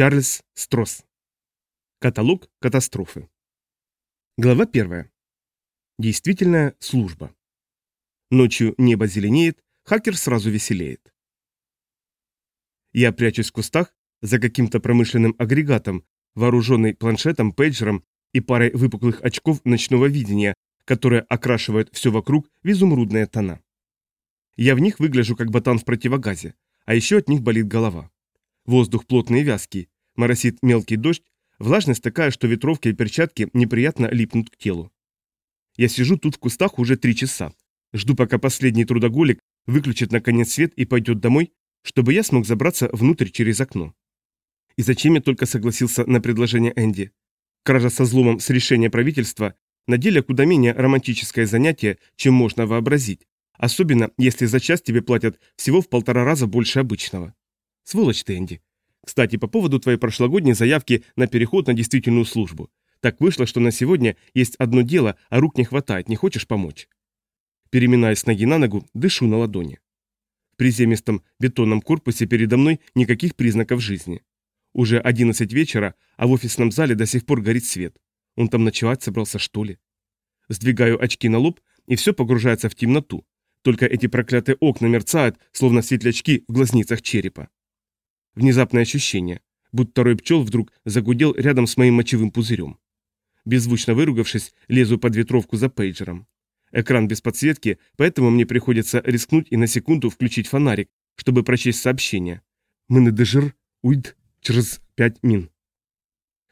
Чарльз Стросс. Каталог катастрофы. Глава 1. Действительная служба. Ночью небо зеленеет, хакер сразу веселеет. Я прячусь в кустах за каким-то промышленным агрегатом, вооруженный планшетом, пейджером и парой выпуклых очков ночного видения, которые окрашивают все вокруг в изумрудные тона. Я в них выгляжу как ботан в противогазе, а еще от них болит голова. Воздух плотный и вязкий, моросит мелкий дождь, влажность такая, что ветровки и перчатки неприятно липнут к телу. Я сижу тут в кустах уже три часа. Жду, пока последний трудоголик выключит наконец свет и пойдет домой, чтобы я смог забраться внутрь через окно. И зачем я только согласился на предложение Энди? Кража со зломом с решения правительства на деле куда менее романтическое занятие, чем можно вообразить, особенно если за час тебе платят всего в полтора раза больше обычного. Сволочь ты, Энди. Кстати, по поводу твоей прошлогодней заявки на переход на действительную службу. Так вышло, что на сегодня есть одно дело, а рук не хватает, не хочешь помочь? Переминаясь ноги на ногу, дышу на ладони. В приземистом бетонном корпусе передо мной никаких признаков жизни. Уже 11 вечера, а в офисном зале до сих пор горит свет. Он там ночевать собрался, что ли? Сдвигаю очки на лоб, и все погружается в темноту. Только эти проклятые окна мерцают, словно светлячки в глазницах черепа. Внезапное ощущение, будто рой пчел вдруг загудел рядом с моим мочевым пузырем. Беззвучно выругавшись, лезу под ветровку за пейджером. Экран без подсветки, поэтому мне приходится рискнуть и на секунду включить фонарик, чтобы прочесть сообщение. Мы на дежир, уйд, через пять мин.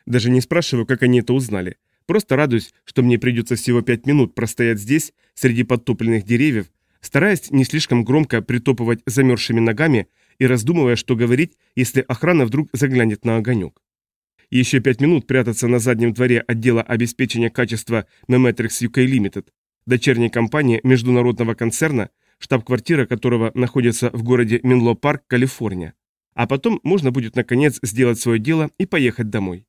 Даже не спрашиваю, как они это узнали. Просто радуюсь, что мне придется всего пять минут простоять здесь, среди подтопленных деревьев, стараясь не слишком громко притопывать замерзшими ногами и раздумывая, что говорить, если охрана вдруг заглянет на огонек. Еще пять минут прятаться на заднем дворе отдела обеспечения качества Memetrix UK Limited, дочерней компании международного концерна, штаб-квартира которого находится в городе Минло-Парк, Калифорния. А потом можно будет наконец сделать свое дело и поехать домой.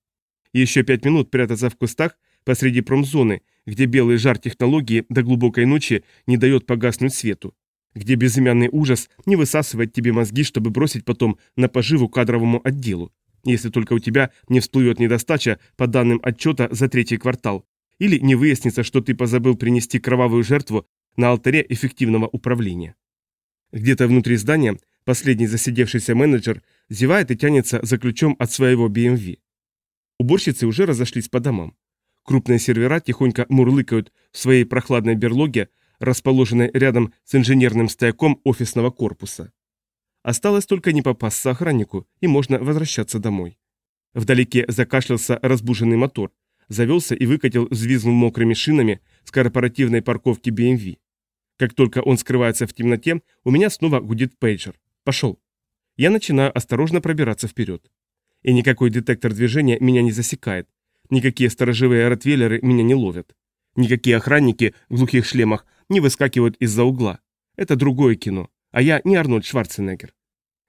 Еще пять минут прятаться в кустах посреди промзоны, где белый жар технологии до глубокой ночи не дает погаснуть свету, где безымянный ужас не высасывает тебе мозги, чтобы бросить потом на поживу кадровому отделу, если только у тебя не всплывет недостача по данным отчета за третий квартал, или не выяснится, что ты позабыл принести кровавую жертву на алтаре эффективного управления. Где-то внутри здания последний засидевшийся менеджер зевает и тянется за ключом от своего BMW. Уборщицы уже разошлись по домам. Крупные сервера тихонько мурлыкают в своей прохладной берлоге, расположенной рядом с инженерным стояком офисного корпуса. Осталось только не попасться охраннику, и можно возвращаться домой. Вдалеке закашлялся разбуженный мотор, завелся и выкатил, взвизгнув мокрыми шинами с корпоративной парковки BMW. Как только он скрывается в темноте, у меня снова гудит пейджер. Пошел. Я начинаю осторожно пробираться вперед. И никакой детектор движения меня не засекает. Никакие сторожевые ротвейлеры меня не ловят. Никакие охранники в глухих шлемах не выскакивают из-за угла. Это другое кино, а я не Арнольд Шварценеггер.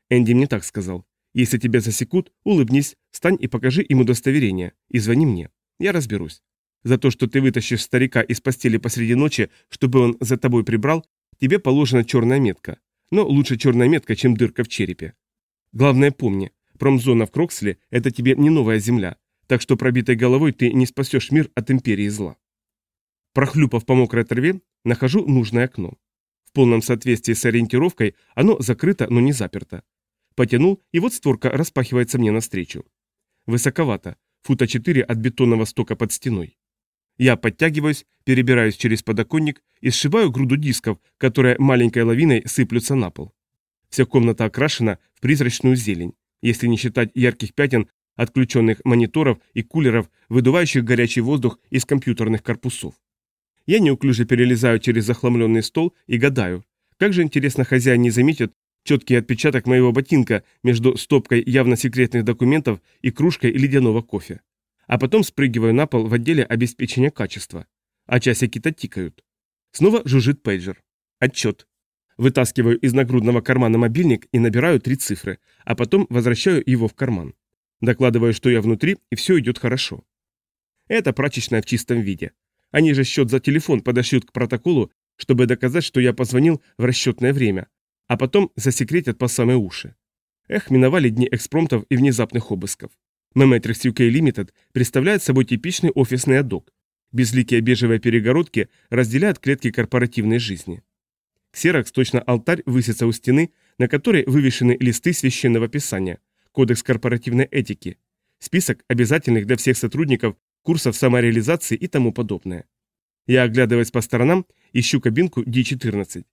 Энди мне так сказал. Если тебя засекут, улыбнись, встань и покажи им удостоверение, и звони мне. Я разберусь. За то, что ты вытащишь старика из постели посреди ночи, чтобы он за тобой прибрал, тебе положена черная метка. Но лучше черная метка, чем дырка в черепе. Главное помни, промзона в Кроксле – это тебе не новая земля, так что пробитой головой ты не спасешь мир от империи зла. Прохлюпав по мокрой траве, нахожу нужное окно. В полном соответствии с ориентировкой оно закрыто, но не заперто. Потянул, и вот створка распахивается мне навстречу. Высоковато, фута 4 от бетонного стока под стеной. Я подтягиваюсь, перебираюсь через подоконник и сшибаю груду дисков, которые маленькой лавиной сыплются на пол. Вся комната окрашена в призрачную зелень, если не считать ярких пятен отключенных мониторов и кулеров, выдувающих горячий воздух из компьютерных корпусов. Я неуклюже перелезаю через захламленный стол и гадаю, как же интересно хозяин не заметит четкий отпечаток моего ботинка между стопкой явно секретных документов и кружкой ледяного кофе. А потом спрыгиваю на пол в отделе обеспечения качества. А часики-то тикают. Снова жужжит пейджер. Отчет. Вытаскиваю из нагрудного кармана мобильник и набираю три цифры, а потом возвращаю его в карман. Докладываю, что я внутри, и все идет хорошо. Это прачечная в чистом виде. Они же счет за телефон подошьют к протоколу, чтобы доказать, что я позвонил в расчетное время, а потом засекретят по самые уши. Эх, миновали дни экспромтов и внезапных обысков. Memetrix UK Limited представляет собой типичный офисный адок. Безликие бежевые перегородки разделяют клетки корпоративной жизни. Ксерокс точно алтарь высится у стены, на которой вывешены листы священного писания, кодекс корпоративной этики, список обязательных для всех сотрудников курсов самореализации и тому подобное. Я, оглядываясь по сторонам, ищу кабинку D14.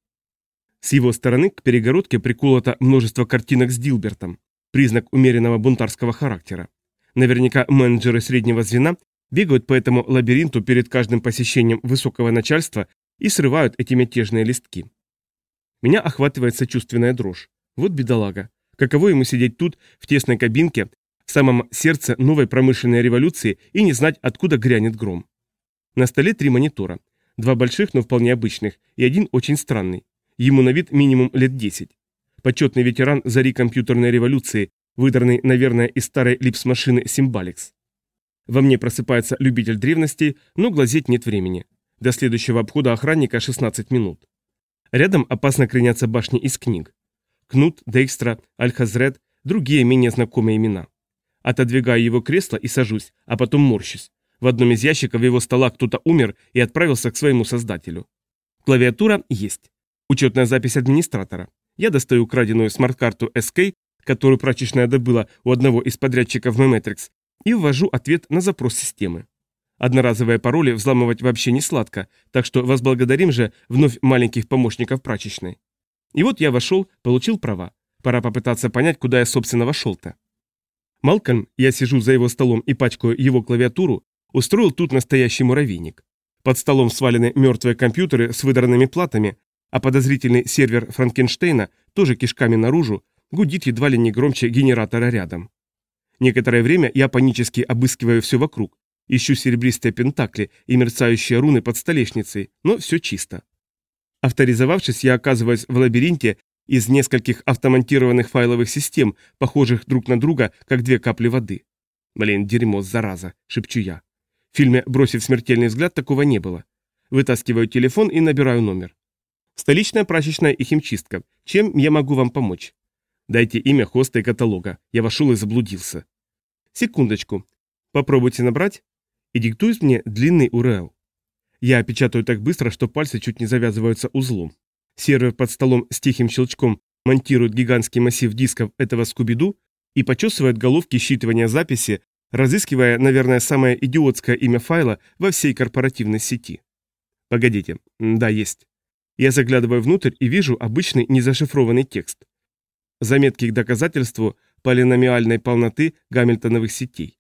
С его стороны к перегородке приколото множество картинок с Дилбертом, признак умеренного бунтарского характера. Наверняка менеджеры среднего звена бегают по этому лабиринту перед каждым посещением высокого начальства и срывают эти мятежные листки. Меня охватывает сочувственная дрожь. Вот бедолага. Каково ему сидеть тут, в тесной кабинке, в самом сердце новой промышленной революции и не знать, откуда грянет гром. На столе три монитора. Два больших, но вполне обычных, и один очень странный. Ему на вид минимум лет 10. Почетный ветеран зари компьютерной революции, выдранный, наверное, из старой липс-машины Симбаликс. Во мне просыпается любитель древностей, но глазеть нет времени. До следующего обхода охранника 16 минут. Рядом опасно кренятся башни из книг. Кнут, Дейкстра, Альхазред, другие менее знакомые имена. Отодвигаю его кресло и сажусь, а потом морщусь. В одном из ящиков его стола кто-то умер и отправился к своему создателю. Клавиатура есть. Учетная запись администратора. Я достаю украденную смарт-карту SK, которую прачечная добыла у одного из подрядчиков Memetrix, и ввожу ответ на запрос системы. Одноразовые пароли взламывать вообще не сладко, так что возблагодарим же вновь маленьких помощников прачечной. И вот я вошел, получил права. Пора попытаться понять, куда я, собственно, вошел-то. Малкольм, я сижу за его столом и пачкаю его клавиатуру, устроил тут настоящий муравейник. Под столом свалены мертвые компьютеры с выдранными платами, а подозрительный сервер Франкенштейна, тоже кишками наружу, гудит едва ли не громче генератора рядом. Некоторое время я панически обыскиваю все вокруг, ищу серебристые пентакли и мерцающие руны под столешницей, но все чисто. Авторизовавшись, я оказываюсь в лабиринте из нескольких автомонтированных файловых систем, похожих друг на друга, как две капли воды. Блин, дерьмо, зараза, шепчу я. В фильме «Бросив смертельный взгляд» такого не было. Вытаскиваю телефон и набираю номер. Столичная прачечная и химчистка. Чем я могу вам помочь? Дайте имя хоста и каталога. Я вошел и заблудился. Секундочку. Попробуйте набрать и диктует мне длинный URL. Я печатаю так быстро, что пальцы чуть не завязываются узлом. Сервер под столом с тихим щелчком монтирует гигантский массив дисков этого скубиду и почесывает головки считывания записи, разыскивая, наверное, самое идиотское имя файла во всей корпоративной сети. Погодите, да, есть. Я заглядываю внутрь и вижу обычный незашифрованный текст. Заметки к доказательству полиномиальной полноты гамильтоновых сетей.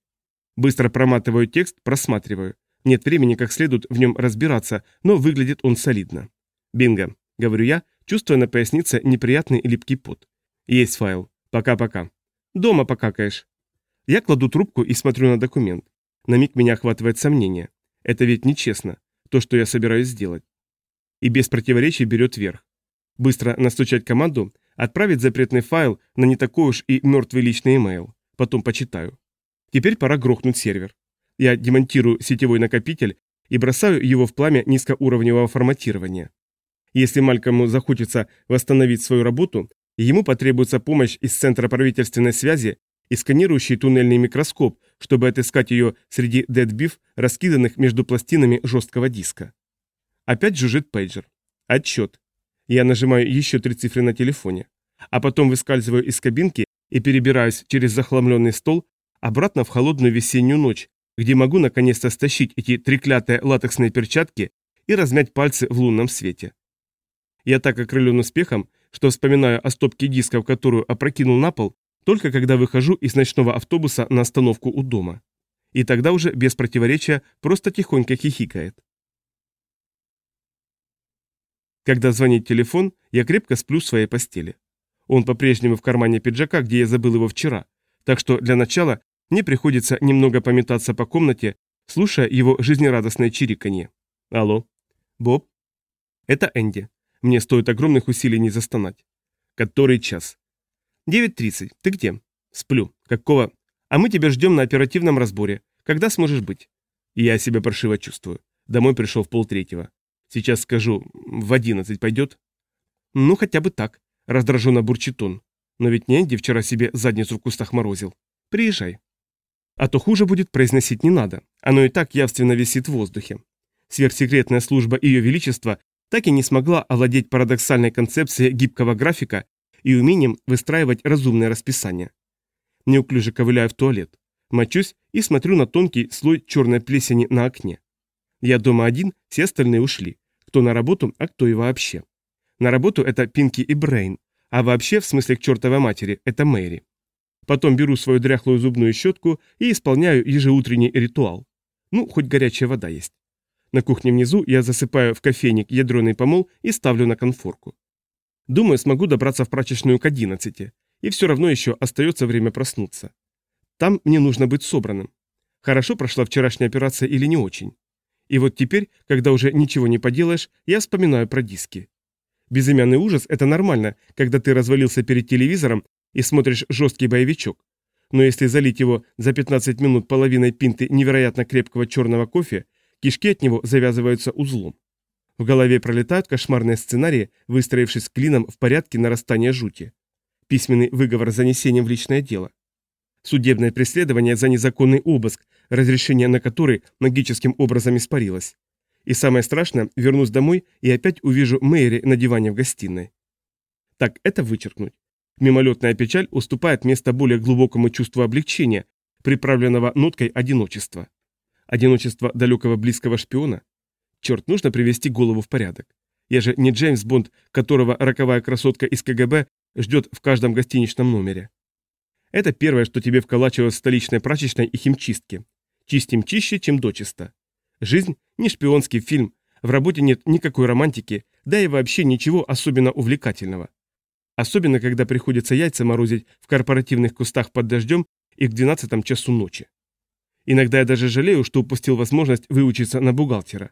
Быстро проматываю текст, просматриваю. Нет времени как следует в нем разбираться, но выглядит он солидно. Бинго, говорю я, чувствуя на пояснице неприятный липкий пот. Есть файл. Пока-пока. Дома покакаешь. Я кладу трубку и смотрю на документ. На миг меня охватывает сомнение. Это ведь нечестно, то, что я собираюсь сделать. И без противоречий берет верх. Быстро настучать команду, отправить запретный файл на не такой уж и мертвый личный имейл. Потом почитаю. Теперь пора грохнуть сервер. Я демонтирую сетевой накопитель и бросаю его в пламя низкоуровневого форматирования. Если Малькому захочется восстановить свою работу, ему потребуется помощь из Центра правительственной связи и сканирующий туннельный микроскоп, чтобы отыскать ее среди дедбиф, раскиданных между пластинами жесткого диска. Опять жужжит пейджер. Отчет. Я нажимаю еще три цифры на телефоне, а потом выскальзываю из кабинки и перебираюсь через захламленный стол обратно в холодную весеннюю ночь, где могу наконец-то стащить эти треклятые латексные перчатки и размять пальцы в лунном свете. Я так окрылен успехом, что вспоминаю о стопке дисков, которую опрокинул на пол, только когда выхожу из ночного автобуса на остановку у дома. И тогда уже без противоречия просто тихонько хихикает. Когда звонит телефон, я крепко сплю в своей постели. Он по-прежнему в кармане пиджака, где я забыл его вчера, так что для начала мне приходится немного пометаться по комнате, слушая его жизнерадостное чириканье. Алло. Боб? Это Энди. Мне стоит огромных усилий не застонать. Который час? 9.30. Ты где? Сплю. Какого? А мы тебя ждем на оперативном разборе. Когда сможешь быть? Я себя паршиво чувствую. Домой пришел в полтретьего. Сейчас скажу, в одиннадцать пойдет? Ну, хотя бы так. Раздраженно бурчит он. Но ведь не Энди вчера себе задницу в кустах морозил. Приезжай. А то хуже будет произносить не надо. Оно и так явственно висит в воздухе. Сверхсекретная служба Ее Величества так и не смогла овладеть парадоксальной концепцией гибкого графика и умением выстраивать разумное расписание. Неуклюже ковыляю в туалет. Мочусь и смотрю на тонкий слой черной плесени на окне. Я дома один, все остальные ушли. Кто на работу, а кто и вообще. На работу это Пинки и Брейн, а вообще, в смысле к чертовой матери, это Мэри. Потом беру свою дряхлую зубную щетку и исполняю ежеутренний ритуал. Ну, хоть горячая вода есть. На кухне внизу я засыпаю в кофейник ядреный помол и ставлю на конфорку. Думаю, смогу добраться в прачечную к 11, и все равно еще остается время проснуться. Там мне нужно быть собранным. Хорошо прошла вчерашняя операция или не очень. И вот теперь, когда уже ничего не поделаешь, я вспоминаю про диски. Безымянный ужас – это нормально, когда ты развалился перед телевизором и смотришь жесткий боевичок. Но если залить его за 15 минут половиной пинты невероятно крепкого черного кофе, кишки от него завязываются узлом. В голове пролетают кошмарные сценарии, выстроившись клином в порядке нарастания жути. Письменный выговор с занесением в личное дело. Судебное преследование за незаконный обыск, разрешение на который магическим образом испарилось. И самое страшное, вернусь домой и опять увижу Мэри на диване в гостиной. Так, это вычеркнуть. Мимолетная печаль уступает место более глубокому чувству облегчения, приправленного ноткой одиночества. Одиночество далекого близкого шпиона? Черт, нужно привести голову в порядок. Я же не Джеймс Бонд, которого роковая красотка из КГБ ждет в каждом гостиничном номере. Это первое, что тебе вколачивают в столичной прачечной и химчистке. Чистим чище, чем дочисто. Жизнь – не шпионский фильм, в работе нет никакой романтики, да и вообще ничего особенно увлекательного. Особенно, когда приходится яйца морозить в корпоративных кустах под дождем и к 12 часу ночи. Иногда я даже жалею, что упустил возможность выучиться на бухгалтера.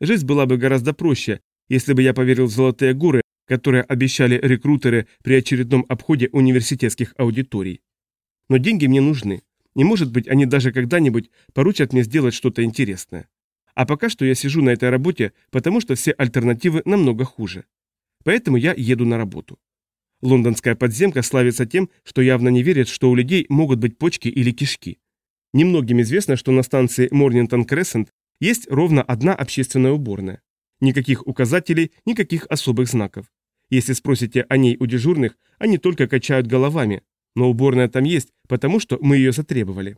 Жизнь была бы гораздо проще, если бы я поверил в золотые горы, которые обещали рекрутеры при очередном обходе университетских аудиторий. Но деньги мне нужны, и может быть они даже когда-нибудь поручат мне сделать что-то интересное. А пока что я сижу на этой работе, потому что все альтернативы намного хуже. Поэтому я еду на работу. Лондонская подземка славится тем, что явно не верит, что у людей могут быть почки или кишки. Немногим известно, что на станции Морнинтон Крессент есть ровно одна общественная уборная. Никаких указателей, никаких особых знаков. Если спросите о ней у дежурных, они только качают головами, но уборная там есть, потому что мы ее затребовали.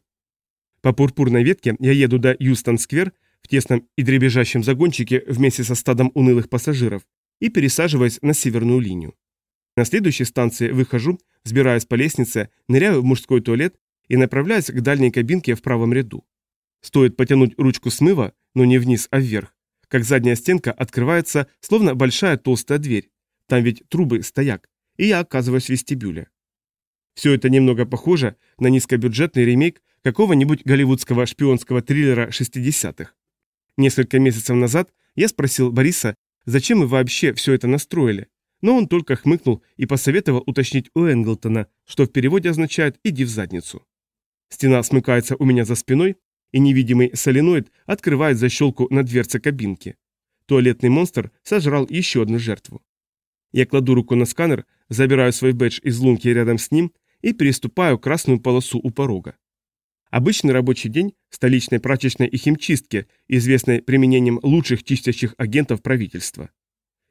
По пурпурной ветке я еду до Юстон-сквер в тесном и дребезжащем загончике вместе со стадом унылых пассажиров и пересаживаюсь на северную линию. На следующей станции выхожу, взбираюсь по лестнице, ныряю в мужской туалет и направляюсь к дальней кабинке в правом ряду. Стоит потянуть ручку смыва, но не вниз, а вверх, как задняя стенка открывается, словно большая толстая дверь. Там ведь трубы, стояк, и я оказываюсь в вестибюле. Все это немного похоже на низкобюджетный ремейк какого-нибудь голливудского шпионского триллера 60-х. Несколько месяцев назад я спросил Бориса, зачем мы вообще все это настроили, но он только хмыкнул и посоветовал уточнить у Энглтона, что в переводе означает «иди в задницу». Стена смыкается у меня за спиной, и невидимый соленоид открывает защелку на дверце кабинки. Туалетный монстр сожрал еще одну жертву. Я кладу руку на сканер, забираю свой бэдж из лунки рядом с ним и переступаю красную полосу у порога. Обычный рабочий день в столичной прачечной и химчистке, известной применением лучших чистящих агентов правительства.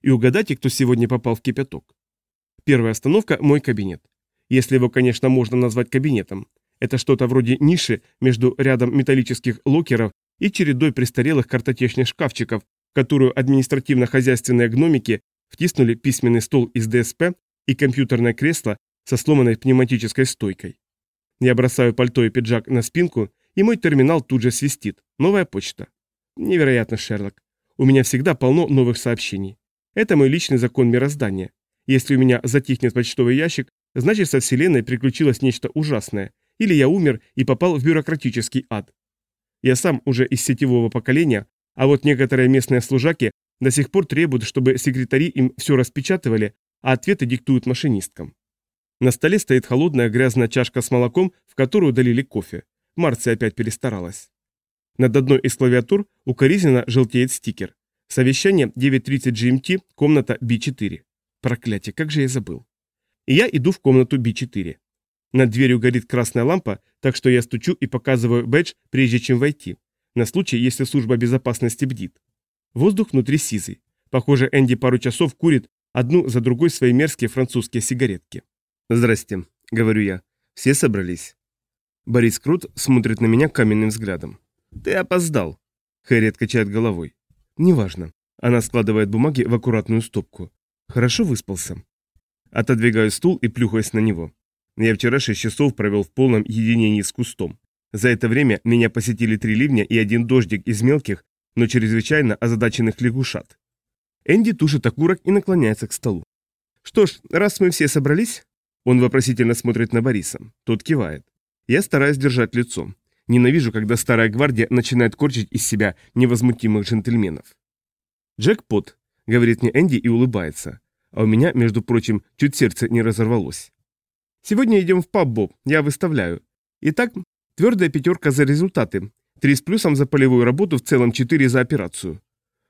И угадайте, кто сегодня попал в кипяток. Первая остановка – мой кабинет. Если его, конечно, можно назвать кабинетом. Это что-то вроде ниши между рядом металлических локеров и чередой престарелых картотечных шкафчиков, которую административно-хозяйственные гномики втиснули письменный стол из ДСП и компьютерное кресло со сломанной пневматической стойкой. Я бросаю пальто и пиджак на спинку, и мой терминал тут же свистит. Новая почта. Невероятно, Шерлок. У меня всегда полно новых сообщений. Это мой личный закон мироздания. Если у меня затихнет почтовый ящик, значит со Вселенной приключилось нечто ужасное, или я умер и попал в бюрократический ад. Я сам уже из сетевого поколения, а вот некоторые местные служаки до сих пор требуют, чтобы секретари им все распечатывали, а ответы диктуют машинисткам. На столе стоит холодная грязная чашка с молоком, в которую долили кофе. Марция опять перестаралась. Над одной из клавиатур укоризненно желтеет стикер. Совещание 9.30 GMT, комната B4. Проклятие, как же я забыл. и я иду в комнату B4. Над дверью горит красная лампа, так что я стучу и показываю бэдж, прежде чем войти, на случай, если служба безопасности бдит. Воздух внутри сизый. Похоже, Энди пару часов курит одну за другой свои мерзкие французские сигаретки. «Здрасте», — говорю я. «Все собрались?» Борис Крут смотрит на меня каменным взглядом. «Ты опоздал», — Хэрриет качает головой. «Неважно». Она складывает бумаги в аккуратную стопку. «Хорошо выспался?» Отодвигаю стул и плюхаюсь на него. Я вчера шесть часов провел в полном единении с кустом. За это время меня посетили три ливня и один дождик из мелких, но чрезвычайно озадаченных лягушат. Энди тушит окурок и наклоняется к столу. «Что ж, раз мы все собрались...» Он вопросительно смотрит на Бориса. Тот кивает. Я стараюсь держать лицо. Ненавижу, когда старая гвардия начинает корчить из себя невозмутимых джентльменов. «Джекпот», — говорит мне Энди и улыбается. А у меня, между прочим, чуть сердце не разорвалось. «Сегодня идем в паб, Боб, я выставляю. Итак, твердая пятерка за результаты. Три с плюсом за полевую работу, в целом четыре за операцию.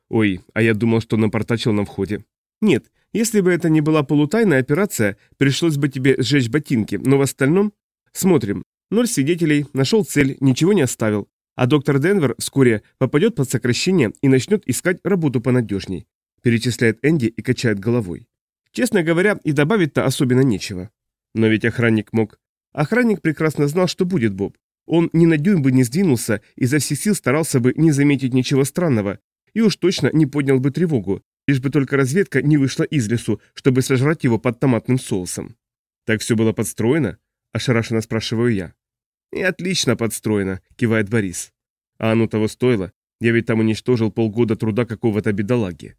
Ой, а я думал, что напортачил на входе. Нет, если бы это не была полутайная операция, пришлось бы тебе сжечь ботинки, но в остальном... Смотрим. Ноль свидетелей, нашел цель, ничего не оставил. А доктор Денвер вскоре попадет под сокращение и начнет искать работу понадежней. Перечисляет Энди и качает головой. Честно говоря, и добавить-то особенно нечего. Но ведь охранник мог... Охранник прекрасно знал, что будет Боб. Он ни на дюйм бы не сдвинулся, и за всех сил старался бы не заметить ничего странного, и уж точно не поднял бы тревогу, лишь бы только разведка не вышла из лесу, чтобы сожрать его под томатным соусом. «Так все было подстроено?» – ошарашенно спрашиваю я. «И отлично подстроено», – кивает Борис. «А оно того стоило. Я ведь там уничтожил полгода труда какого-то бедолаги».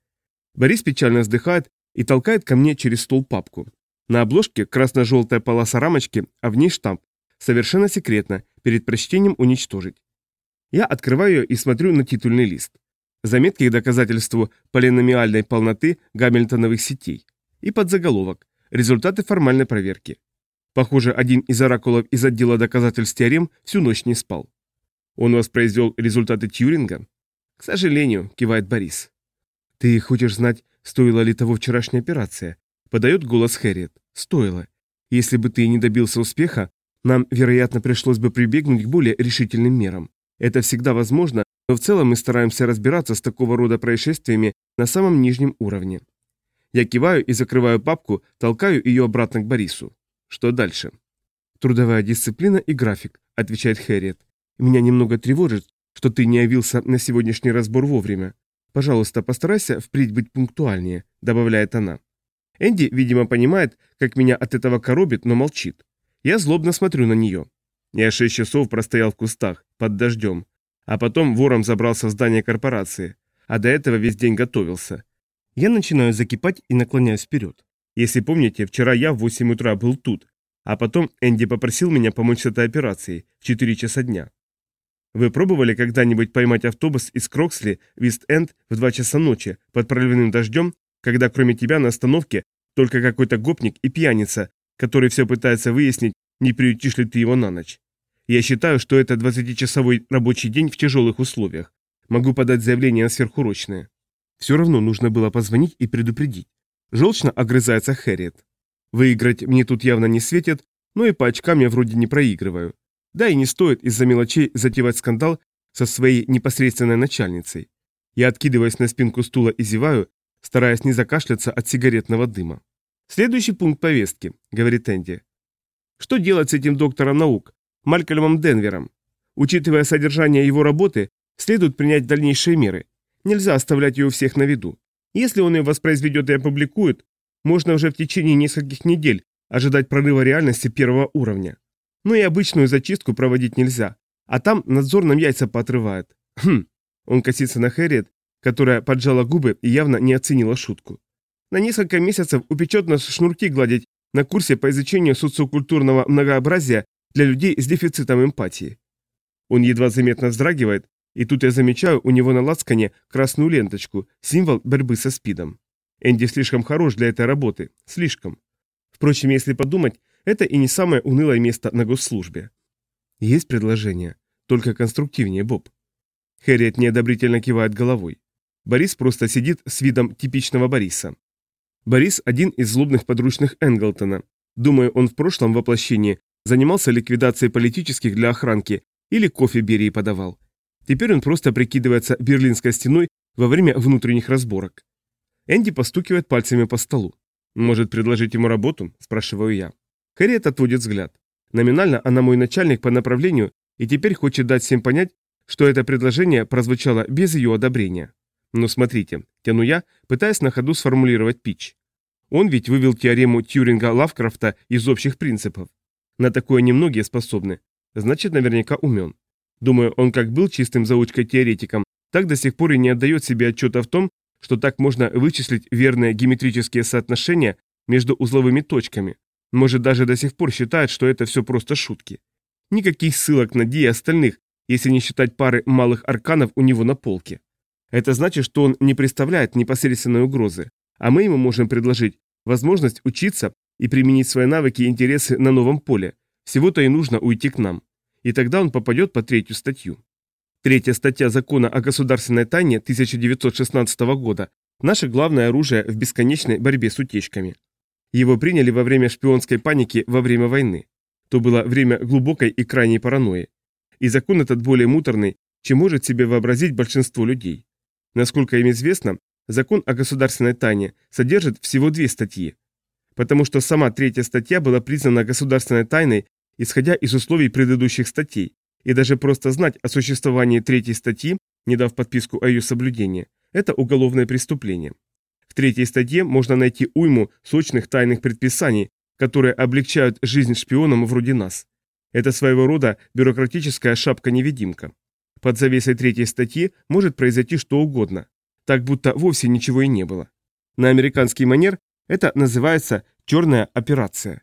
Борис печально вздыхает и толкает ко мне через стол папку. На обложке красно-желтая полоса рамочки, а в ней штамп. Совершенно секретно, перед прочтением уничтожить. Я открываю и смотрю на титульный лист. Заметки к доказательству полиномиальной полноты гамильтоновых сетей. И подзаголовок. Результаты формальной проверки. Похоже, один из оракулов из отдела доказательств теорем всю ночь не спал. Он воспроизвел результаты Тьюринга? К сожалению, кивает Борис. Ты хочешь знать, стоила ли того вчерашняя операция? Подает голос Хэрриет. Стоило. Если бы ты не добился успеха, нам, вероятно, пришлось бы прибегнуть к более решительным мерам. Это всегда возможно, но в целом мы стараемся разбираться с такого рода происшествиями на самом нижнем уровне. Я киваю и закрываю папку, толкаю ее обратно к Борису. Что дальше? Трудовая дисциплина и график, отвечает Хэрриет. Меня немного тревожит, что ты не явился на сегодняшний разбор вовремя. Пожалуйста, постарайся впредь быть пунктуальнее, добавляет она. Энди, видимо, понимает, как меня от этого коробит, но молчит. Я злобно смотрю на нее. Я шесть часов простоял в кустах, под дождем, а потом вором забрался в здание корпорации, а до этого весь день готовился. Я начинаю закипать и наклоняюсь вперед. Если помните, вчера я в 8 утра был тут, а потом Энди попросил меня помочь с этой операцией в 4 часа дня. Вы пробовали когда-нибудь поймать автобус из Кроксли в Ист-Энд в 2 часа ночи под проливным дождем, когда кроме тебя на остановке только какой-то гопник и пьяница, который все пытается выяснить, не приютишь ли ты его на ночь? Я считаю, что это 20-часовой рабочий день в тяжелых условиях. Могу подать заявление на сверхурочное. Все равно нужно было позвонить и предупредить. Желчно огрызается Хэрриет. Выиграть мне тут явно не светит, но и по очкам я вроде не проигрываю. Да и не стоит из-за мелочей затевать скандал со своей непосредственной начальницей. Я откидываюсь на спинку стула и зеваю, стараясь не закашляться от сигаретного дыма. «Следующий пункт повестки», — говорит Энди. «Что делать с этим доктором наук, Малькольмом Денвером. Учитывая содержание его работы, следует принять дальнейшие меры. Нельзя оставлять ее у всех на виду. Если он ее воспроизведет и опубликует, можно уже в течение нескольких недель ожидать прорыва реальности первого уровня. Но и обычную зачистку проводить нельзя, а там надзор нам яйца поотрывает. Хм. Он косится на Хэрриет, которая поджала губы и явно не оценила шутку. На несколько месяцев упечет нас шнурки гладить на курсе по изучению социокультурного многообразия для людей с дефицитом эмпатии. Он едва заметно вздрагивает, и тут я замечаю у него на лацкане красную ленточку, символ борьбы со СПИДом. Энди слишком хорош для этой работы, слишком. Впрочем, если подумать, это и не самое унылое место на госслужбе. Есть предложение, только конструктивнее, Боб. Хэрриет неодобрительно кивает головой. Борис просто сидит с видом типичного Бориса. Борис – один из злобных подручных Энглтона, Думаю, он в прошлом воплощении занимался ликвидацией политических для охранки или кофе Берии подавал. Теперь он просто прикидывается Берлинской стеной во время внутренних разборок. Энди постукивает пальцами по столу. «Может, предложить ему работу?» – спрашиваю я. Хэрриет отводит взгляд. Номинально она мой начальник по направлению и теперь хочет дать всем понять, что это предложение прозвучало без ее одобрения. Но смотрите, тяну я, пытаясь на ходу сформулировать пич. Он ведь вывел теорему Тьюринга Лавкрафта из общих принципов. На такое немногие способны. Значит, наверняка умен. Думаю, он как был чистым заучкой-теоретиком, так до сих пор и не отдает себе отчета в том, что так можно вычислить верные геометрические соотношения между узловыми точками. Может, даже до сих пор считает, что это все просто шутки. Никаких ссылок на Ди и остальных, если не считать пары малых арканов у него на полке. Это значит, что он не представляет непосредственной угрозы, а мы ему можем предложить возможность учиться и применить свои навыки и интересы на новом поле. Всего-то и нужно уйти к нам. И тогда он попадет по третью статью. Третья статья закона о государственной тайне 1916 года – наше главное оружие в бесконечной борьбе с утечками. Его приняли во время шпионской паники во время войны. То было время глубокой и крайней паранойи. И закон этот более муторный, чем может себе вообразить большинство людей. Насколько им известно, закон о государственной тайне содержит всего две статьи. Потому что сама третья статья была признана государственной тайной, исходя из условий предыдущих статей, и даже просто знать о существовании третьей статьи, не дав подписку о ее соблюдении, это уголовное преступление. В третьей статье можно найти уйму сочных тайных предписаний, которые облегчают жизнь шпионам вроде нас. Это своего рода бюрократическая шапка-невидимка. Под завесой третьей статьи может произойти что угодно, так будто вовсе ничего и не было. На американский манер это называется «черная операция».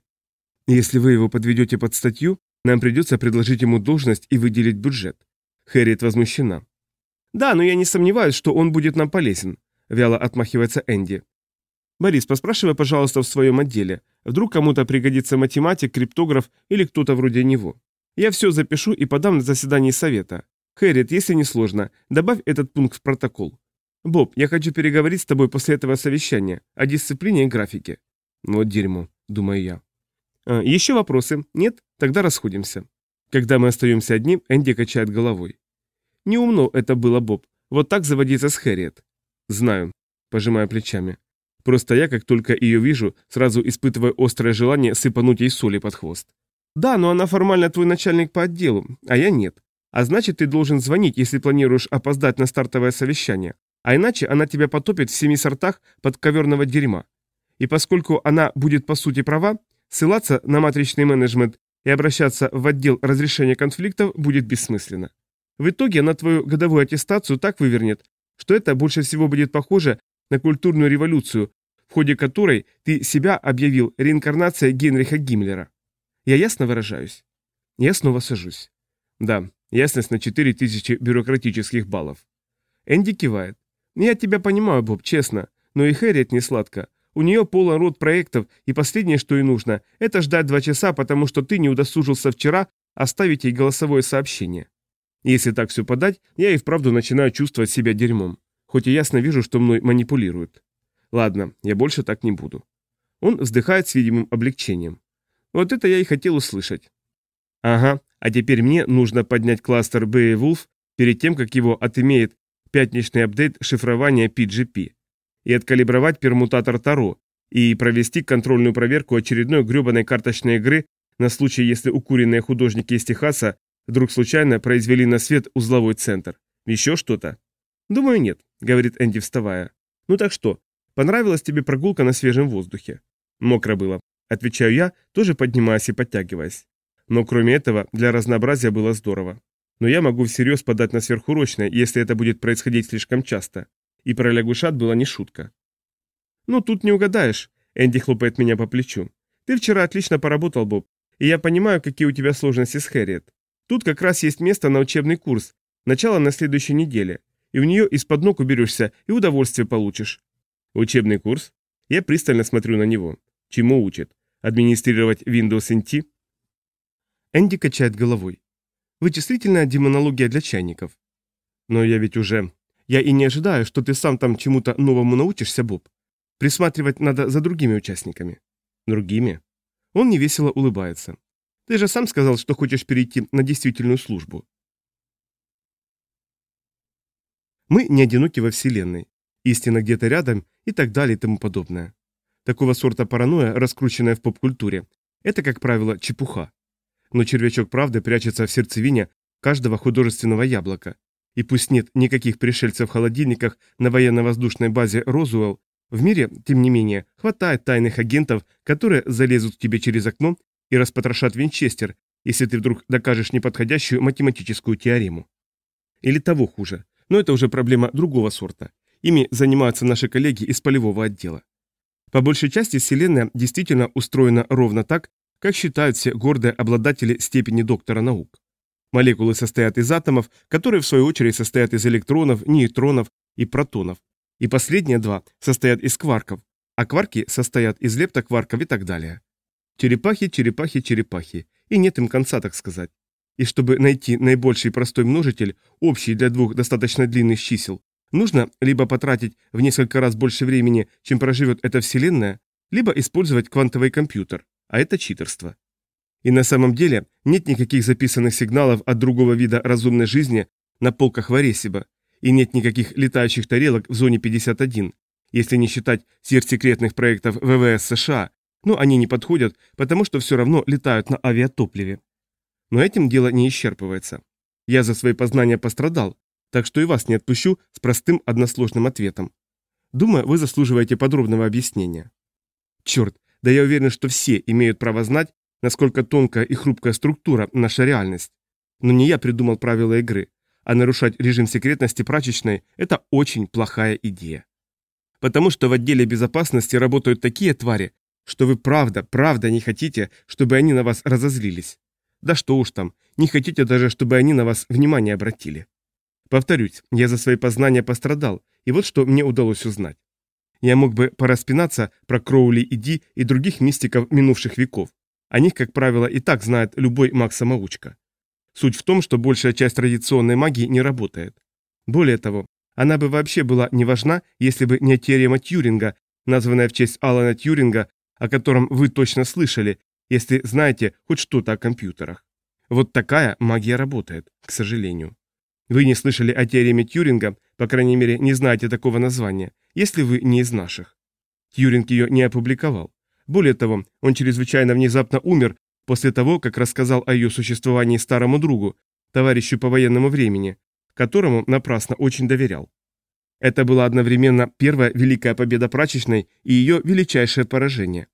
Если вы его подведете под статью, нам придется предложить ему должность и выделить бюджет. Хэрриет возмущена. Да, но я не сомневаюсь, что он будет нам полезен, вяло отмахивается Энди. Борис, поспрашивай, пожалуйста, в своем отделе. Вдруг кому-то пригодится математик, криптограф или кто-то вроде него. Я все запишу и подам на заседании совета. Хэрриет, если не сложно, добавь этот пункт в протокол. Боб, я хочу переговорить с тобой после этого совещания о дисциплине и графике. Вот дерьмо, думаю я. А, еще вопросы? Нет? Тогда расходимся. Когда мы остаемся одни, Энди качает головой. Неумно это было, Боб. Вот так заводиться с Хэрриет. Знаю, пожимая плечами. Просто я, как только ее вижу, сразу испытываю острое желание сыпануть ей соли под хвост. Да, но она формально твой начальник по отделу, а я нет. А значит, ты должен звонить, если планируешь опоздать на стартовое совещание. А иначе она тебя потопит в семи сортах подковерного дерьма. И поскольку она будет по сути права, ссылаться на матричный менеджмент и обращаться в отдел разрешения конфликтов будет бессмысленно. В итоге она твою годовую аттестацию так вывернет, что это больше всего будет похоже на культурную революцию, в ходе которой ты себя объявил реинкарнацией Генриха Гиммлера. Я ясно выражаюсь? Я снова сажусь. Да, ясность на 4000 бюрократических баллов. Энди кивает. Я тебя понимаю, Боб, честно, но и Хэрриет не сладко. У нее полон рот проектов, и последнее, что ей нужно, это ждать два часа, потому что ты не удосужился вчера оставить ей голосовое сообщение. Если так все подать, я и вправду начинаю чувствовать себя дерьмом, хоть и ясно вижу, что мной манипулируют. Ладно, я больше так не буду. Он вздыхает с видимым облегчением. Вот это я и хотел услышать. Ага, а теперь мне нужно поднять кластер Beowulf перед тем, как его отымеет пятничный апдейт шифрования PGP и откалибровать пермутатор Таро и провести контрольную проверку очередной гребаной карточной игры на случай, если укуренные художники из Техаса вдруг случайно произвели на свет узловой центр. Еще что-то? Думаю, нет, говорит Энди, вставая. Ну так что, понравилась тебе прогулка на свежем воздухе? Мокро было, отвечаю я, тоже поднимаясь и подтягиваясь. Но кроме этого, для разнообразия было здорово но я могу всерьез подать на сверхурочное, если это будет происходить слишком часто. И про лягушат была не шутка. «Ну, тут не угадаешь», — Энди хлопает меня по плечу. «Ты вчера отлично поработал, Боб, и я понимаю, какие у тебя сложности с Хэрриет. Тут как раз есть место на учебный курс, начало на следующей неделе, и у нее из-под ног уберешься и удовольствие получишь». «Учебный курс?» Я пристально смотрю на него. Чему учит? Администрировать Windows NT? Энди качает головой. Вычислительная демонология для чайников. Но я ведь уже... Я и не ожидаю, что ты сам там чему-то новому научишься, Боб. Присматривать надо за другими участниками. Другими? Он невесело улыбается. Ты же сам сказал, что хочешь перейти на действительную службу. Мы не одиноки во Вселенной. Истина где-то рядом и так далее и тому подобное. Такого сорта паранойя, раскрученная в поп-культуре, это, как правило, чепуха. Но червячок правды прячется в сердцевине каждого художественного яблока. И пусть нет никаких пришельцев в холодильниках на военно-воздушной базе Розуэлл, в мире, тем не менее, хватает тайных агентов, которые залезут к тебе через окно и распотрошат Винчестер, если ты вдруг докажешь неподходящую математическую теорему. Или того хуже. Но это уже проблема другого сорта. Ими занимаются наши коллеги из полевого отдела. По большей части Вселенная действительно устроена ровно так, как считают все гордые обладатели степени доктора наук. Молекулы состоят из атомов, которые в свою очередь состоят из электронов, нейтронов и протонов. И последние два состоят из кварков, а кварки состоят из лептокварков и так далее. Черепахи, черепахи, черепахи. И нет им конца, так сказать. И чтобы найти наибольший простой множитель, общий для двух достаточно длинных чисел, Нужно либо потратить в несколько раз больше времени, чем проживет эта Вселенная, либо использовать квантовый компьютер, а это читерство. И на самом деле нет никаких записанных сигналов от другого вида разумной жизни на полках Варесиба, и нет никаких летающих тарелок в зоне 51, если не считать сверхсекретных проектов ВВС США, но они не подходят, потому что все равно летают на авиатопливе. Но этим дело не исчерпывается. Я за свои познания пострадал, так что и вас не отпущу с простым односложным ответом. Думаю, вы заслуживаете подробного объяснения. Черт, да я уверен, что все имеют право знать, насколько тонкая и хрупкая структура наша реальность. Но не я придумал правила игры, а нарушать режим секретности прачечной – это очень плохая идея. Потому что в отделе безопасности работают такие твари, что вы правда, правда не хотите, чтобы они на вас разозлились. Да что уж там, не хотите даже, чтобы они на вас внимание обратили. Повторюсь, я за свои познания пострадал, и вот что мне удалось узнать. Я мог бы пораспинаться про Кроули и Ди и других мистиков минувших веков. О них, как правило, и так знает любой маг-самоучка. Суть в том, что большая часть традиционной магии не работает. Более того, она бы вообще была не важна, если бы не теорема Тьюринга, названная в честь Алана Тьюринга, о котором вы точно слышали, если знаете хоть что-то о компьютерах. Вот такая магия работает, к сожалению. Вы не слышали о теореме Тьюринга, по крайней мере, не знаете такого названия, если вы не из наших. Тьюринг ее не опубликовал. Более того, он чрезвычайно внезапно умер после того, как рассказал о ее существовании старому другу, товарищу по военному времени, которому напрасно очень доверял. Это была одновременно первая великая победа прачечной и ее величайшее поражение.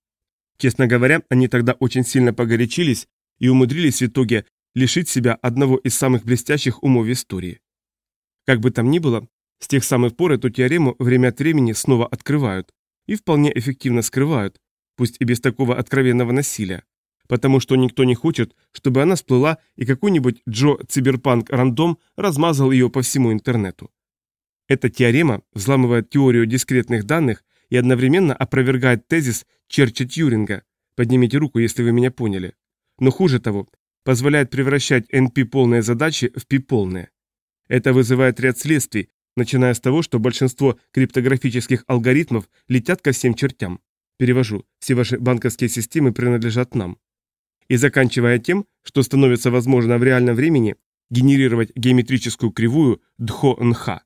Честно говоря, они тогда очень сильно погорячились и умудрились в итоге лишить себя одного из самых блестящих умов истории. Как бы там ни было, с тех самых пор эту теорему время от времени снова открывают и вполне эффективно скрывают, пусть и без такого откровенного насилия, потому что никто не хочет, чтобы она всплыла и какой-нибудь Джо Циберпанк Рандом размазал ее по всему интернету. Эта теорема взламывает теорию дискретных данных и одновременно опровергает тезис Черча Тьюринга. Поднимите руку, если вы меня поняли. Но хуже того, позволяет превращать NP-полные задачи в P-полные. Это вызывает ряд следствий, начиная с того, что большинство криптографических алгоритмов летят ко всем чертям. Перевожу, все ваши банковские системы принадлежат нам. И заканчивая тем, что становится возможно в реальном времени генерировать геометрическую кривую Дхо-Нха.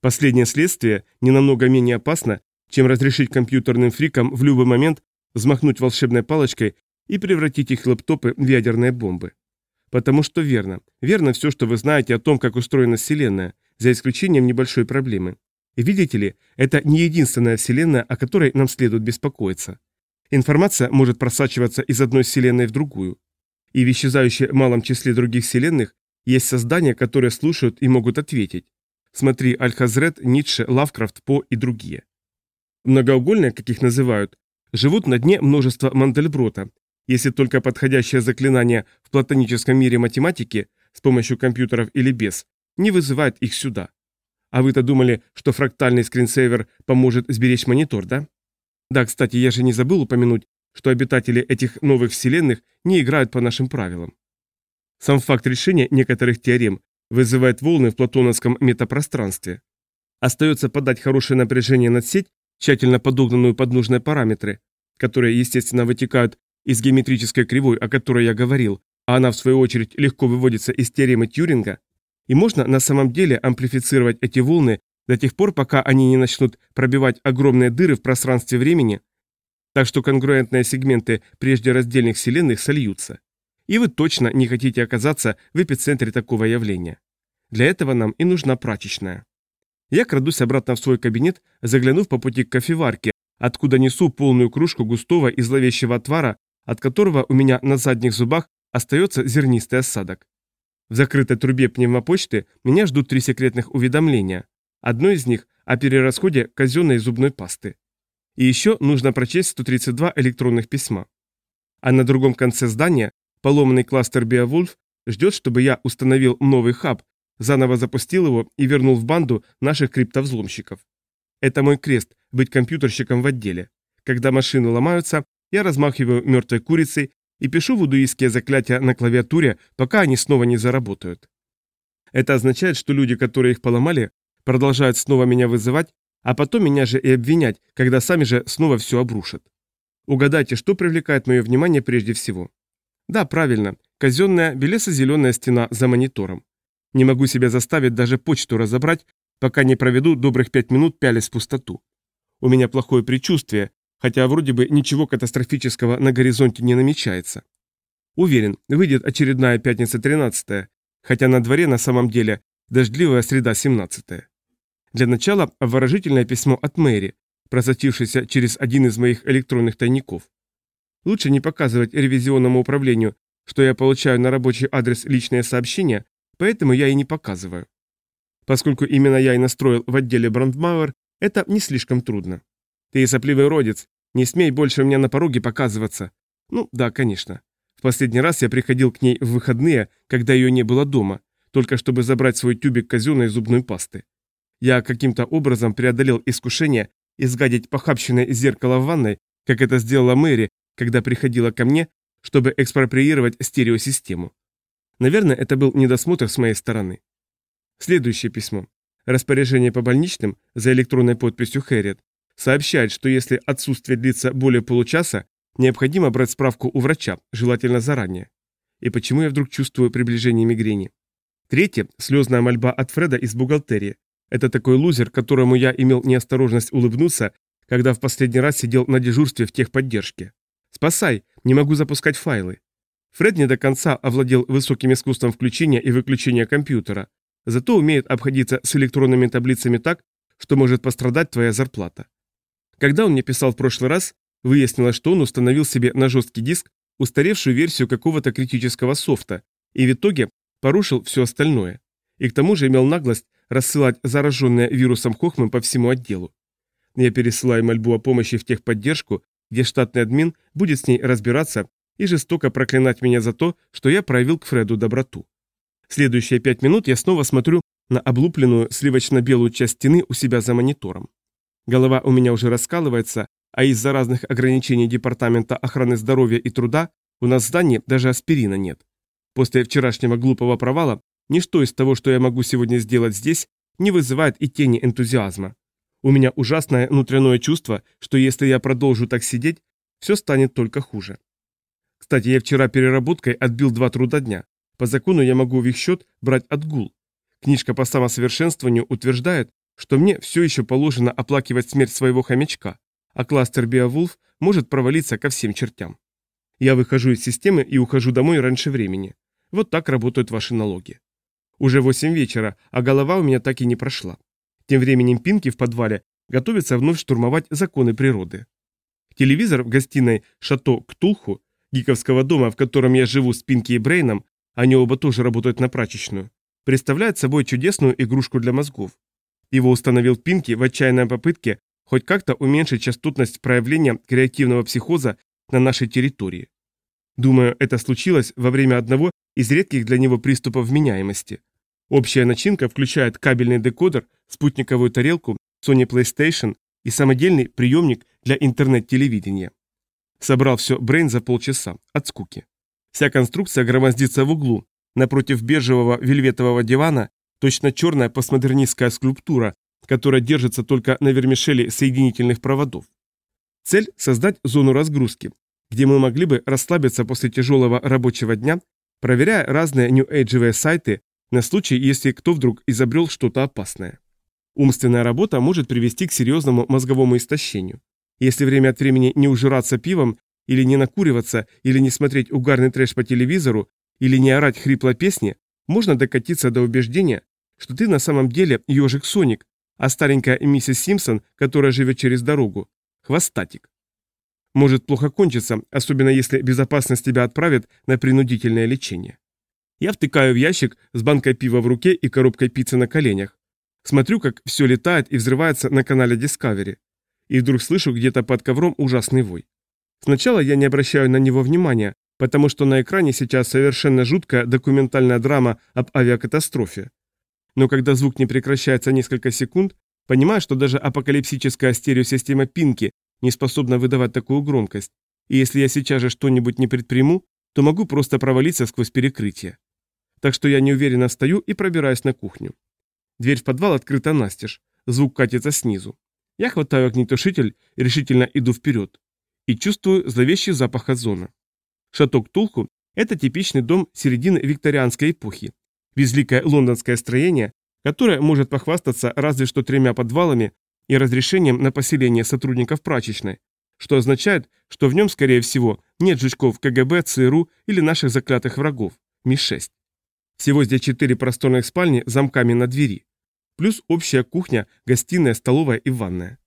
Последнее следствие не намного менее опасно, чем разрешить компьютерным фрикам в любой момент взмахнуть волшебной палочкой и превратить их лэптопы в ядерные бомбы. Потому что верно. Верно все, что вы знаете о том, как устроена Вселенная, за исключением небольшой проблемы. Видите ли, это не единственная Вселенная, о которой нам следует беспокоиться. Информация может просачиваться из одной Вселенной в другую. И в исчезающей малом числе других Вселенных есть создания, которые слушают и могут ответить. Смотри Аль-Хазрет, Ницше, Лавкрафт, По и другие. Многоугольные, как их называют, живут на дне множества Мандельброта, если только подходящее заклинание в платоническом мире математики с помощью компьютеров или без не вызывает их сюда. А вы-то думали, что фрактальный скринсейвер поможет сберечь монитор, да? Да, кстати, я же не забыл упомянуть, что обитатели этих новых вселенных не играют по нашим правилам. Сам факт решения некоторых теорем вызывает волны в платоновском метапространстве. Остается подать хорошее напряжение над сеть, тщательно подогнанную под нужные параметры, которые, естественно, вытекают из геометрической кривой, о которой я говорил, а она в свою очередь легко выводится из теоремы Тьюринга, и можно на самом деле амплифицировать эти волны до тех пор, пока они не начнут пробивать огромные дыры в пространстве времени, так что конгруентные сегменты прежде раздельных вселенных сольются. И вы точно не хотите оказаться в эпицентре такого явления. Для этого нам и нужна прачечная. Я крадусь обратно в свой кабинет, заглянув по пути к кофеварке, откуда несу полную кружку густого и зловещего отвара, от которого у меня на задних зубах остается зернистый осадок. В закрытой трубе пневмопочты меня ждут три секретных уведомления. Одно из них о перерасходе казенной зубной пасты. И еще нужно прочесть 132 электронных письма. А на другом конце здания поломанный кластер Beowulf ждет, чтобы я установил новый хаб, заново запустил его и вернул в банду наших криптовзломщиков. Это мой крест – быть компьютерщиком в отделе. Когда машины ломаются, я размахиваю мертвой курицей и пишу вудуистские заклятия на клавиатуре, пока они снова не заработают. Это означает, что люди, которые их поломали, продолжают снова меня вызывать, а потом меня же и обвинять, когда сами же снова все обрушат. Угадайте, что привлекает мое внимание прежде всего? Да, правильно, казенная белесо-зеленая стена за монитором. Не могу себя заставить даже почту разобрать, пока не проведу добрых пять минут пялясь в пустоту. У меня плохое предчувствие, хотя вроде бы ничего катастрофического на горизонте не намечается. Уверен, выйдет очередная пятница 13 хотя на дворе на самом деле дождливая среда 17 -я. Для начала обворожительное письмо от Мэри, просочившееся через один из моих электронных тайников. Лучше не показывать ревизионному управлению, что я получаю на рабочий адрес личные сообщения, поэтому я и не показываю. Поскольку именно я и настроил в отделе Брандмауэр, это не слишком трудно. Ты сопливый родец, не смей больше у меня на пороге показываться. Ну, да, конечно. В последний раз я приходил к ней в выходные, когда ее не было дома, только чтобы забрать свой тюбик казенной зубной пасты. Я каким-то образом преодолел искушение изгадить похабщенное из зеркала в ванной, как это сделала Мэри, когда приходила ко мне, чтобы экспроприировать стереосистему. Наверное, это был недосмотр с моей стороны. Следующее письмо. Распоряжение по больничным за электронной подписью Хэрриет сообщает, что если отсутствие длится более получаса, необходимо брать справку у врача, желательно заранее. И почему я вдруг чувствую приближение мигрени? Третье – слезная мольба от Фреда из бухгалтерии. Это такой лузер, которому я имел неосторожность улыбнуться, когда в последний раз сидел на дежурстве в техподдержке. «Спасай! Не могу запускать файлы!» Фред не до конца овладел высоким искусством включения и выключения компьютера, зато умеет обходиться с электронными таблицами так, что может пострадать твоя зарплата. Когда он мне писал в прошлый раз, выяснилось, что он установил себе на жесткий диск устаревшую версию какого-то критического софта и в итоге порушил все остальное. И к тому же имел наглость рассылать зараженные вирусом Хохмы по всему отделу. Я пересылаю мольбу о помощи в техподдержку, где штатный админ будет с ней разбираться и жестоко проклинать меня за то, что я проявил к Фреду доброту. Следующие пять минут я снова смотрю на облупленную сливочно-белую часть стены у себя за монитором. Голова у меня уже раскалывается, а из-за разных ограничений Департамента охраны здоровья и труда у нас в здании даже аспирина нет. После вчерашнего глупого провала Ничто из того, что я могу сегодня сделать здесь, не вызывает и тени энтузиазма. У меня ужасное внутреннее чувство, что если я продолжу так сидеть, все станет только хуже. Кстати, я вчера переработкой отбил два труда дня. По закону я могу в их счет брать отгул. Книжка по самосовершенствованию утверждает, что мне все еще положено оплакивать смерть своего хомячка, а кластер Биовулф может провалиться ко всем чертям. Я выхожу из системы и ухожу домой раньше времени. Вот так работают ваши налоги. Уже восемь вечера, а голова у меня так и не прошла. Тем временем Пинки в подвале готовится вновь штурмовать законы природы. Телевизор в гостиной «Шато Ктулху», гиковского дома, в котором я живу с Пинки и Брейном, они оба тоже работают на прачечную, представляет собой чудесную игрушку для мозгов. Его установил Пинки в отчаянной попытке хоть как-то уменьшить частотность проявления креативного психоза на нашей территории. Думаю, это случилось во время одного из редких для него приступов вменяемости. Общая начинка включает кабельный декодер, спутниковую тарелку, Sony PlayStation и самодельный приемник для интернет-телевидения. Собрал все Брейн за полчаса, от скуки. Вся конструкция громоздится в углу, напротив бежевого вельветового дивана, точно черная постмодернистская скульптура, которая держится только на вермишели соединительных проводов. Цель – создать зону разгрузки, где мы могли бы расслабиться после тяжелого рабочего дня, проверяя разные нью-эйджевые сайты на случай, если кто вдруг изобрел что-то опасное. Умственная работа может привести к серьезному мозговому истощению. Если время от времени не ужираться пивом, или не накуриваться, или не смотреть угарный трэш по телевизору, или не орать хрипло песни, можно докатиться до убеждения, что ты на самом деле ежик Соник, а старенькая миссис Симпсон, которая живет через дорогу, хвостатик. Может плохо кончиться, особенно если безопасность тебя отправит на принудительное лечение. Я втыкаю в ящик с банкой пива в руке и коробкой пиццы на коленях. Смотрю, как все летает и взрывается на канале Discovery. И вдруг слышу где-то под ковром ужасный вой. Сначала я не обращаю на него внимания, потому что на экране сейчас совершенно жуткая документальная драма об авиакатастрофе. Но когда звук не прекращается несколько секунд, понимаю, что даже апокалипсическая стереосистема Пинки не способна выдавать такую громкость, и если я сейчас же что-нибудь не предприму, то могу просто провалиться сквозь перекрытие. Так что я неуверенно встаю и пробираюсь на кухню. Дверь в подвал открыта настежь, звук катится снизу. Я хватаю огнетушитель и решительно иду вперед. И чувствую зловещий запах озона. Шаток Тулху – это типичный дом середины викторианской эпохи. Безликое лондонское строение, которое может похвастаться разве что тремя подвалами и разрешением на поселение сотрудников прачечной, что означает, что в нем, скорее всего, нет жучков КГБ, ЦРУ или наших заклятых врагов, МИ-6. Всего здесь четыре просторных спальни с замками на двери, плюс общая кухня, гостиная, столовая и ванная.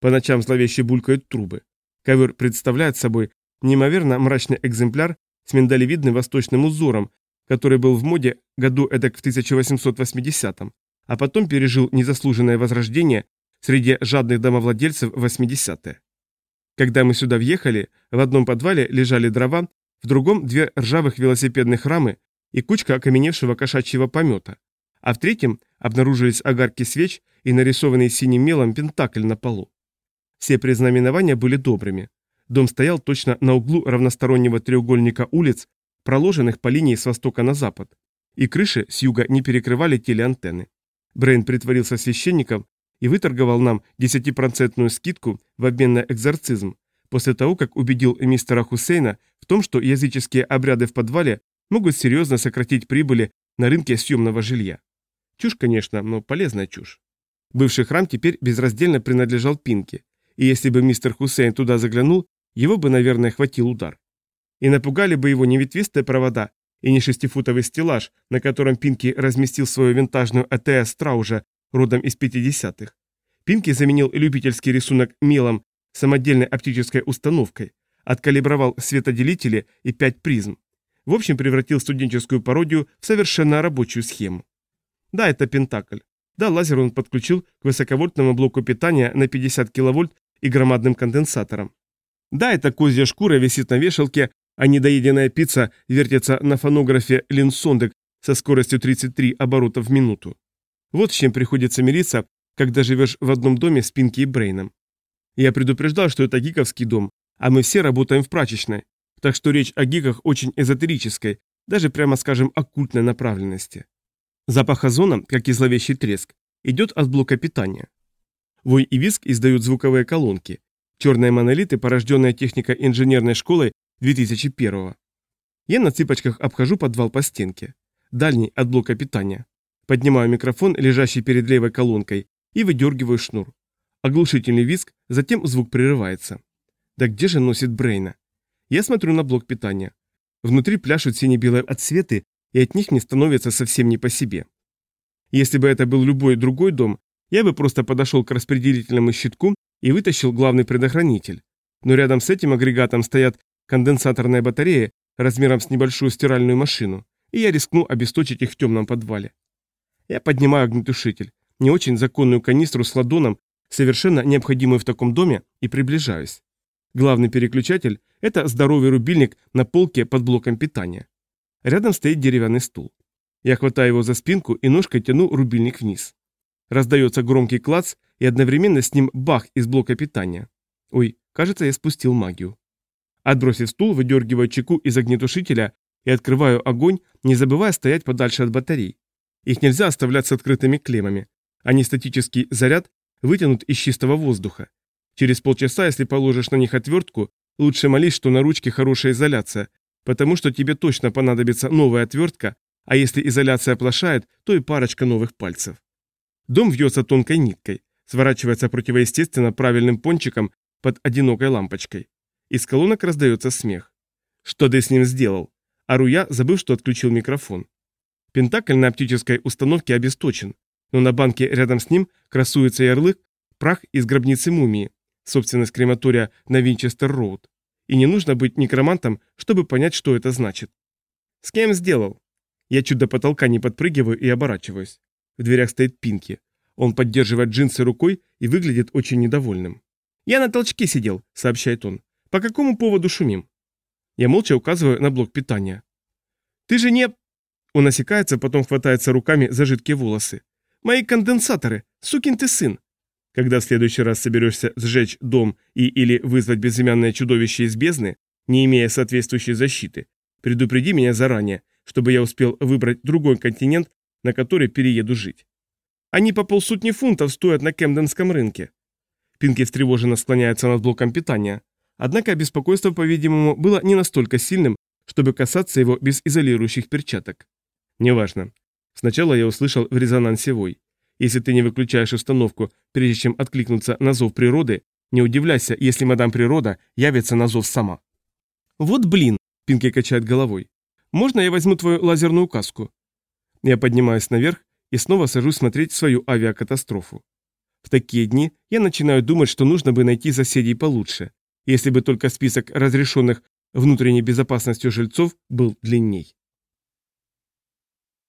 По ночам зловеще булькают трубы. Ковер представляет собой неимоверно мрачный экземпляр с миндалевидным восточным узором, который был в моде году эдак в 1880-м, а потом пережил незаслуженное возрождение среди жадных домовладельцев в 80-е. Когда мы сюда въехали, в одном подвале лежали дрова, в другом две ржавых велосипедных рамы и кучка окаменевшего кошачьего помета, а в третьем обнаружились огарки свеч и нарисованный синим мелом пентакль на полу. Все признаменования были добрыми. Дом стоял точно на углу равностороннего треугольника улиц, проложенных по линии с востока на запад, и крыши с юга не перекрывали телеантенны. Брейн притворился священником и выторговал нам 10% скидку в обмен на экзорцизм, после того, как убедил мистера Хусейна в том, что языческие обряды в подвале могут серьезно сократить прибыли на рынке съемного жилья. Чушь, конечно, но полезная чушь. Бывший храм теперь безраздельно принадлежал Пинке, и если бы мистер Хусейн туда заглянул, его бы, наверное, хватил удар. И напугали бы его не ветвистые провода и не шестифутовый стеллаж, на котором Пинки разместил свою винтажную АТС Страужа родом из 50-х. Пинки заменил любительский рисунок мелом самодельной оптической установкой, откалибровал светоделители и пять призм. В общем, превратил студенческую пародию в совершенно рабочую схему. Да, это Пентакль. Да, лазер он подключил к высоковольтному блоку питания на 50 киловольт и громадным конденсатором. Да, эта козья шкура висит на вешалке, а недоеденная пицца вертится на фонографе Линсондек со скоростью 33 оборотов в минуту. Вот с чем приходится мириться, когда живешь в одном доме с Пинки и Брейном. Я предупреждал, что это гиковский дом, а мы все работаем в прачечной, так что речь о гиках очень эзотерической, даже прямо скажем оккультной направленности. Запах озона, как и зловещий треск, идет от блока питания. Вой и виск издают звуковые колонки, черные монолиты, порожденные техникой инженерной школой 2001 -го. Я на цыпочках обхожу подвал по стенке, дальний от блока питания. Поднимаю микрофон, лежащий перед левой колонкой, и выдергиваю шнур. Оглушительный визг, затем звук прерывается. Да где же носит Брейна? Я смотрю на блок питания. Внутри пляшут сине-белые отсветы, и от них мне становится совсем не по себе. Если бы это был любой другой дом, я бы просто подошел к распределительному щитку и вытащил главный предохранитель. Но рядом с этим агрегатом стоят конденсаторные батареи размером с небольшую стиральную машину, и я рискну обесточить их в темном подвале. Я поднимаю огнетушитель, не очень законную канистру с ладоном, совершенно необходимую в таком доме, и приближаюсь. Главный переключатель – это здоровый рубильник на полке под блоком питания. Рядом стоит деревянный стул. Я хватаю его за спинку и ножкой тяну рубильник вниз. Раздается громкий клац, и одновременно с ним бах из блока питания. Ой, кажется, я спустил магию. Отбросив стул, выдергиваю чеку из огнетушителя и открываю огонь, не забывая стоять подальше от батарей. Их нельзя оставлять с открытыми клеммами. Они статический заряд вытянут из чистого воздуха. Через полчаса, если положишь на них отвертку, Лучше молись, что на ручке хорошая изоляция, потому что тебе точно понадобится новая отвертка, а если изоляция оплошает, то и парочка новых пальцев. Дом вьется тонкой ниткой, сворачивается противоестественно правильным пончиком под одинокой лампочкой. Из колонок раздается смех. Что ты с ним сделал? Ору я, забыв, что отключил микрофон. Пентакль на оптической установке обесточен, но на банке рядом с ним красуется ярлык «Прах из гробницы мумии», собственность крематория на Винчестер-Роуд. И не нужно быть некромантом, чтобы понять, что это значит. «С кем сделал?» Я чуть до потолка не подпрыгиваю и оборачиваюсь. В дверях стоит Пинки. Он поддерживает джинсы рукой и выглядит очень недовольным. «Я на толчке сидел», — сообщает он. «По какому поводу шумим?» Я молча указываю на блок питания. «Ты же не...» Он осекается, потом хватается руками за жидкие волосы. «Мои конденсаторы! Сукин ты сын!» Когда в следующий раз соберешься сжечь дом и или вызвать безымянное чудовище из бездны, не имея соответствующей защиты, предупреди меня заранее, чтобы я успел выбрать другой континент, на который перееду жить. Они по полсотни фунтов стоят на Кемденском рынке. Пинки встревоженно склоняется над блоком питания, однако беспокойство, по-видимому, было не настолько сильным, чтобы касаться его без изолирующих перчаток. Неважно. Сначала я услышал в резонансе вой. Если ты не выключаешь установку, прежде чем откликнуться на зов природы, не удивляйся, если мадам природа явится на зов сама. Вот блин, Пинки качает головой. Можно я возьму твою лазерную каску? Я поднимаюсь наверх и снова сажусь смотреть свою авиакатастрофу. В такие дни я начинаю думать, что нужно бы найти соседей получше, если бы только список разрешенных внутренней безопасностью жильцов был длинней.